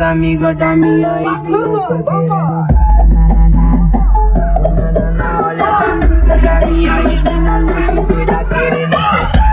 amigas da minha ex Olha essa amiga da minha ex-mina, muito cuidado, querida